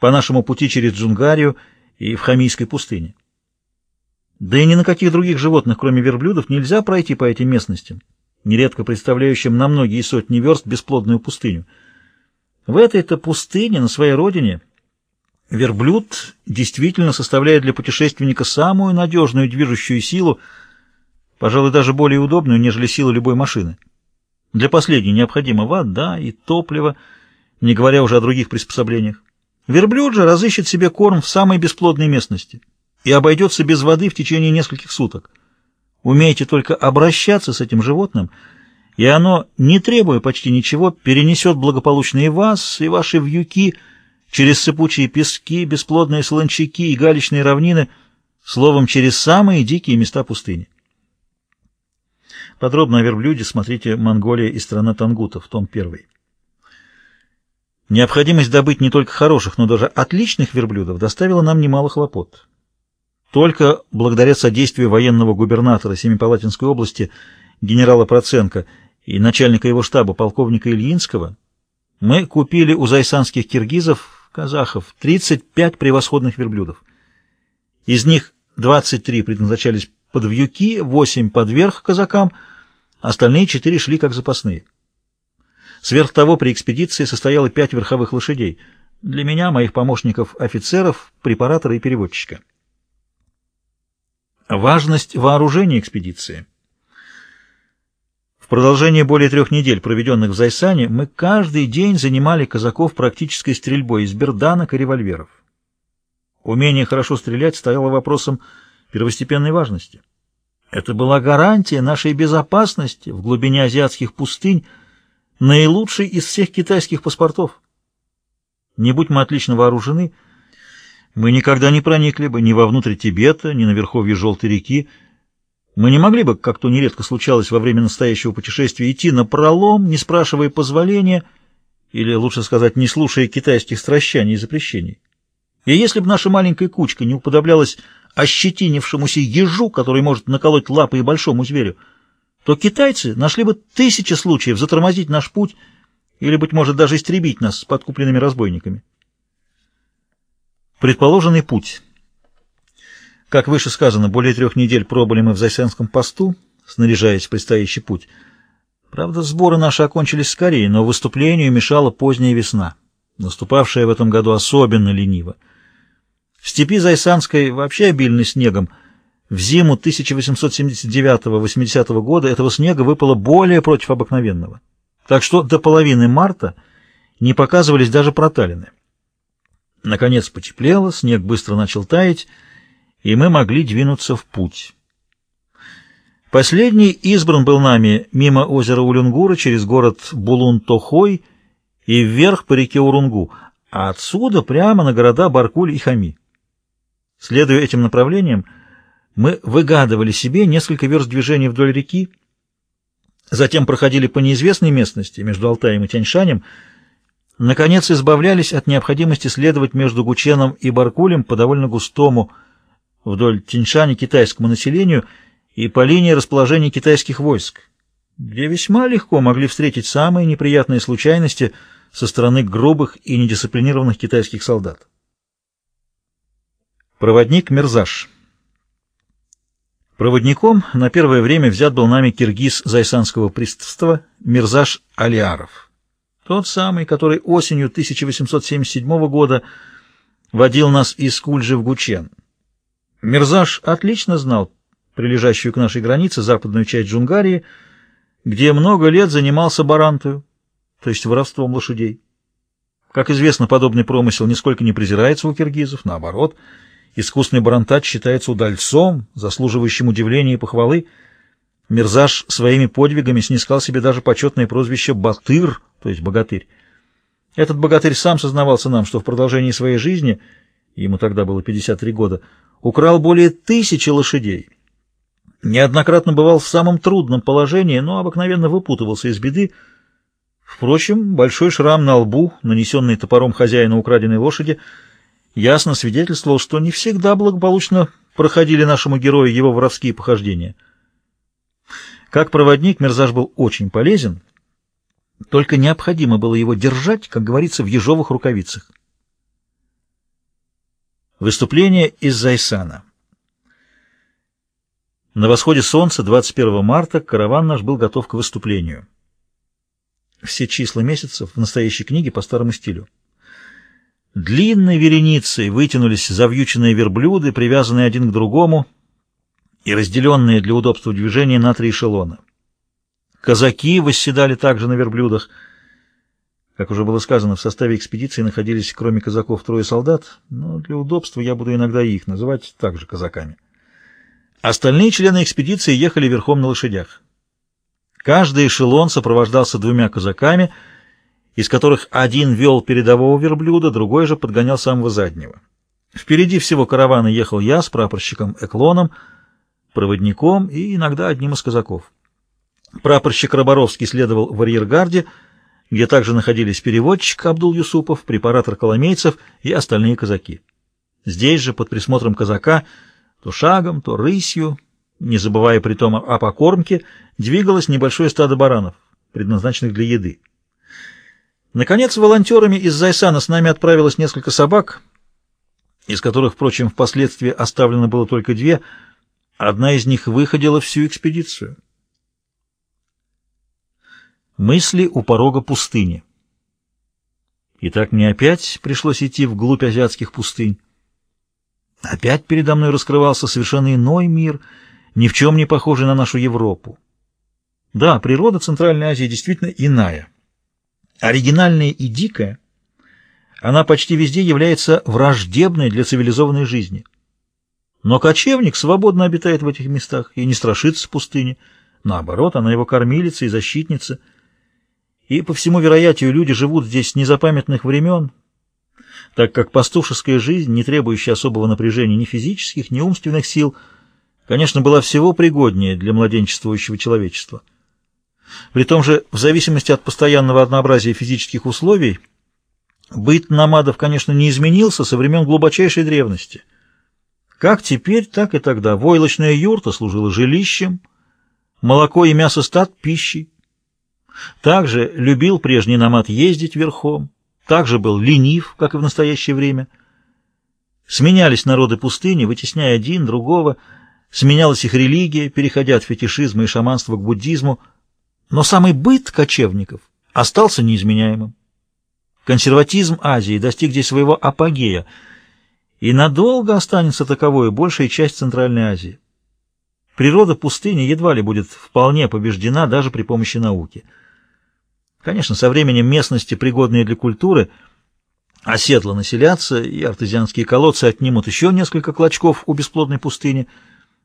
по нашему пути через Джунгарию и в Хамийской пустыне. Да и ни на каких других животных, кроме верблюдов, нельзя пройти по этим местностям, нередко представляющим на многие сотни верст бесплодную пустыню. В этой-то пустыне, на своей родине, верблюд действительно составляет для путешественника самую надежную движущую силу, пожалуй, даже более удобную, нежели сила любой машины. Для последней необходима вода и топливо, не говоря уже о других приспособлениях. Верблюд же разыщет себе корм в самой бесплодной местности и обойдется без воды в течение нескольких суток. Умеете только обращаться с этим животным, и оно, не требуя почти ничего, перенесет благополучно и вас, и ваши вьюки через сыпучие пески, бесплодные солончаки и галечные равнины, словом, через самые дикие места пустыни. Подробно о верблюде смотрите «Монголия и страна тангутов», том 1. Необходимость добыть не только хороших, но даже отличных верблюдов доставила нам немало хлопот. Только благодаря содействию военного губернатора Семипалатинской области генерала Проценко и начальника его штаба полковника Ильинского мы купили у зайсанских киргизов, казахов, 35 превосходных верблюдов. Из них 23 предназначались под вьюки, 8 под верх казакам – Остальные четыре шли как запасные. Сверх того, при экспедиции состояло пять верховых лошадей. Для меня, моих помощников, офицеров, препаратора и переводчика. Важность вооружения экспедиции. В продолжение более трех недель, проведенных в Зайсане, мы каждый день занимали казаков практической стрельбой из берданок и револьверов. Умение хорошо стрелять стояло вопросом первостепенной важности. Это была гарантия нашей безопасности в глубине азиатских пустынь, наилучший из всех китайских паспортов. Не будь мы отлично вооружены, мы никогда не проникли бы ни вовнутрь Тибета, ни на верховье Желтой реки. Мы не могли бы, как то нередко случалось во время настоящего путешествия, идти на пролом, не спрашивая позволения, или, лучше сказать, не слушая китайских стращаний и запрещений. И если бы наша маленькая кучка не уподоблялась ощетинившемуся ежу, который может наколоть лапы и большому зверю, то китайцы нашли бы тысячи случаев затормозить наш путь или, быть может, даже истребить нас с подкупленными разбойниками. Предположенный путь. Как выше сказано, более трех недель пробыли мы в Зайсенском посту, снаряжаясь в предстоящий путь. Правда, сборы наши окончились скорее, но выступлению мешала поздняя весна, наступавшая в этом году особенно лениво. В степи Зайсанской вообще обильны снегом. В зиму 1879-80 года этого снега выпало более против обыкновенного. Так что до половины марта не показывались даже проталины. Наконец потеплело, снег быстро начал таять, и мы могли двинуться в путь. Последний избран был нами мимо озера Улюнгура через город Булун-Тохой и вверх по реке Урунгу, а отсюда прямо на города Баркуль и Хами. Следуя этим направлениям, мы выгадывали себе несколько верст движения вдоль реки, затем проходили по неизвестной местности между Алтаем и Тяньшанем, наконец избавлялись от необходимости следовать между Гученом и Баркулем по довольно густому вдоль Тяньшани китайскому населению и по линии расположения китайских войск, где весьма легко могли встретить самые неприятные случайности со стороны грубых и недисциплинированных китайских солдат. Проводник Мерзаш. Проводником на первое время взят был нами киргиз Зайсанского приставства Мирзаш Алиаров. Тот самый, который осенью 1877 года водил нас из Кульжи в Гучен. Мирзаш отлично знал прилежащую к нашей границе западную часть Джунгарии, где много лет занимался барантою, то есть воровством лошадей. Как известно, подобный промысел нисколько не презирается у киргизов, наоборот – Искусный барантач считается удальцом, заслуживающим удивления и похвалы. Мирзаш своими подвигами снискал себе даже почетное прозвище «Батыр», то есть «богатырь». Этот богатырь сам сознавался нам, что в продолжении своей жизни, ему тогда было 53 года, украл более тысячи лошадей. Неоднократно бывал в самом трудном положении, но обыкновенно выпутывался из беды. Впрочем, большой шрам на лбу, нанесенный топором хозяина украденной лошади, — ясно свидетельствовал, что не всегда благополучно проходили нашему герою его воровские похождения. Как проводник Мерзаж был очень полезен, только необходимо было его держать, как говорится, в ежовых рукавицах. Выступление из Зайсана. На восходе солнца 21 марта караван наш был готов к выступлению. Все числа месяцев в настоящей книге по старому стилю. Длинной вереницей вытянулись завьюченные верблюды, привязанные один к другому и разделенные для удобства движения на три эшелона. Казаки восседали также на верблюдах — как уже было сказано, в составе экспедиции находились, кроме казаков, трое солдат, но для удобства я буду иногда их называть также казаками. Остальные члены экспедиции ехали верхом на лошадях. Каждый эшелон сопровождался двумя казаками, из которых один вел передового верблюда, другой же подгонял самого заднего. Впереди всего каравана ехал я с прапорщиком Эклоном, проводником и иногда одним из казаков. Прапорщик Роборовский следовал в арьергарде, где также находились переводчик Абдул Юсупов, препаратор коломейцев и остальные казаки. Здесь же, под присмотром казака, то шагом, то рысью, не забывая при том о покормке, двигалось небольшое стадо баранов, предназначенных для еды. Наконец, волонтерами из Зайсана с нами отправилось несколько собак, из которых, впрочем, впоследствии оставлено было только две. Одна из них выходила всю экспедицию. Мысли у порога пустыни. Итак, мне опять пришлось идти вглубь азиатских пустынь. Опять передо мной раскрывался совершенно иной мир, ни в чем не похожий на нашу Европу. Да, природа Центральной Азии действительно иная. Оригинальная и дикая, она почти везде является враждебной для цивилизованной жизни. Но кочевник свободно обитает в этих местах и не страшится пустыни. Наоборот, она его кормилица и защитница – и, по всему вероятию, люди живут здесь с незапамятных времен, так как пастушеская жизнь, не требующая особого напряжения ни физических, ни умственных сил, конечно, была всего пригоднее для младенчествующего человечества. При том же, в зависимости от постоянного однообразия физических условий, быт намадов, конечно, не изменился со времен глубочайшей древности. Как теперь, так и тогда войлочная юрта служила жилищем, молоко и мясо стад – пищей. Также любил прежний намат ездить верхом, также был ленив, как и в настоящее время. Сменялись народы пустыни, вытесняя один другого, сменялась их религия, переходя от фетишизма и шаманства к буддизму, но самый быт кочевников остался неизменяемым. Консерватизм Азии достиг здесь своего апогея, и надолго останется таковой большая часть Центральной Азии. Природа пустыни едва ли будет вполне побеждена даже при помощи науки – Конечно, со временем местности, пригодные для культуры, оседло населятся, и артезианские колодцы отнимут еще несколько клочков у бесплодной пустыни.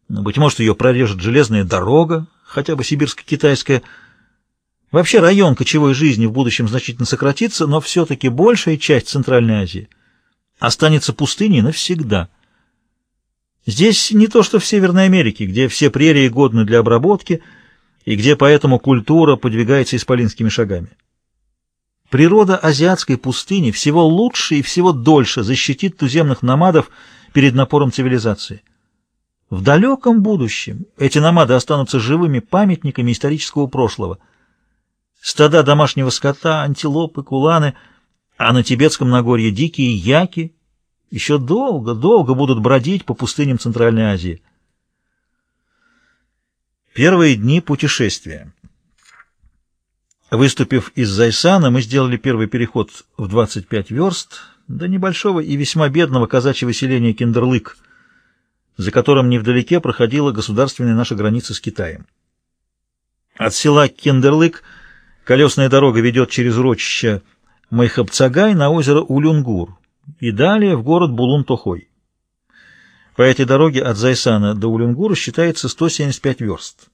Быть может, ее прорежет железная дорога, хотя бы сибирско-китайская. Вообще район кочевой жизни в будущем значительно сократится, но все-таки большая часть Центральной Азии останется пустыней навсегда. Здесь не то, что в Северной Америке, где все прерии годны для обработки – и где поэтому культура подвигается исполинскими шагами. Природа азиатской пустыни всего лучше и всего дольше защитит туземных намадов перед напором цивилизации. В далеком будущем эти намады останутся живыми памятниками исторического прошлого. Стада домашнего скота, антилопы, куланы, а на Тибетском Нагорье дикие яки еще долго-долго будут бродить по пустыням Центральной Азии. Первые дни путешествия. Выступив из Зайсана, мы сделали первый переход в 25 верст до небольшого и весьма бедного казачьего селения Кендерлык, за которым невдалеке проходила государственная наша граница с Китаем. От села Кендерлык колесная дорога ведет через урочище Майхабцагай на озеро Улюнгур и далее в город Булун-Тохой. По этой дороге от Зайсана до Улюнгура считается 175 верст.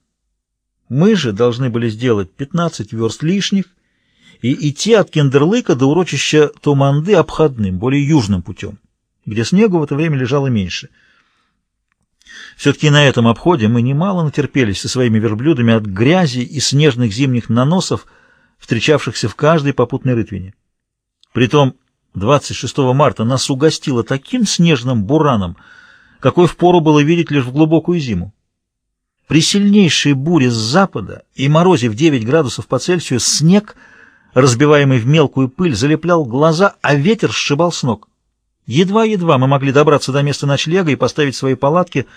Мы же должны были сделать 15 верст лишних и идти от Кендерлыка до урочища Туманды обходным, более южным путем, где снегу в это время лежало меньше. Все-таки на этом обходе мы немало натерпелись со своими верблюдами от грязи и снежных зимних наносов, встречавшихся в каждой попутной рытвине. Притом 26 марта нас угостило таким снежным бураном, какой впору было видеть лишь в глубокую зиму. При сильнейшей буре с запада и морозе в 9 градусов по Цельсию снег, разбиваемый в мелкую пыль, залеплял глаза, а ветер сшибал с ног. Едва-едва мы могли добраться до места ночлега и поставить свои палатки —